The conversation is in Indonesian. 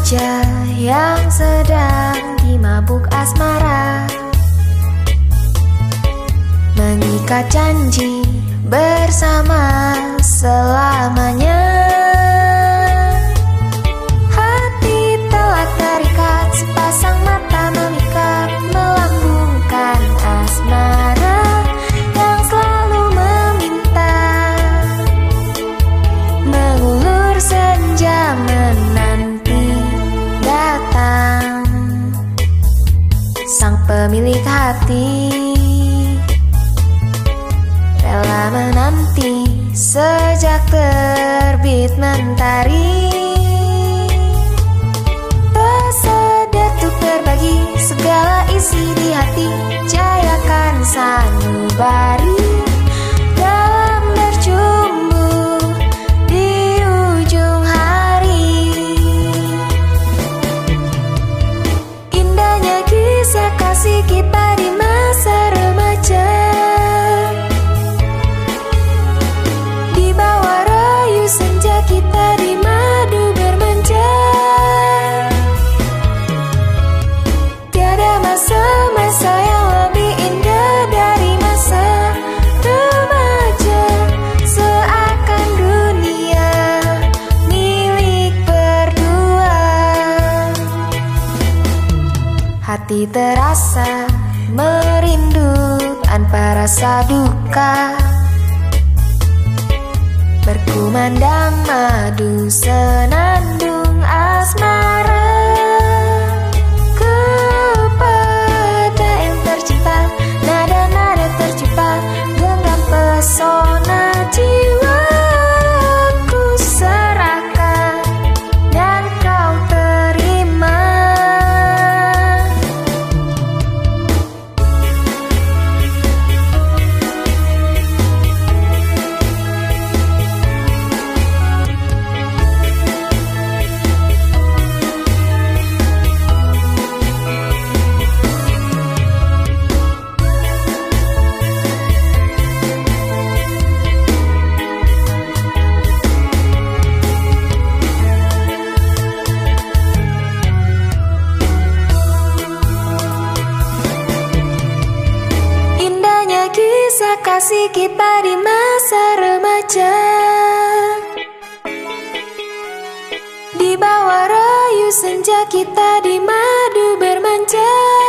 remaja yang sedang dimabuk asmara. Mengikat janji bersama selamanya hati. Rela menanti sejak terbit mentari. Bersedar untuk berbagi segala isi di hati. Jayakan sanubari Hati terasa merindu tanpa rasa duka. Berkumandang madu senandung kisah kasih kita di masa remaja. Di bawah rayu senja kita di madu bermanja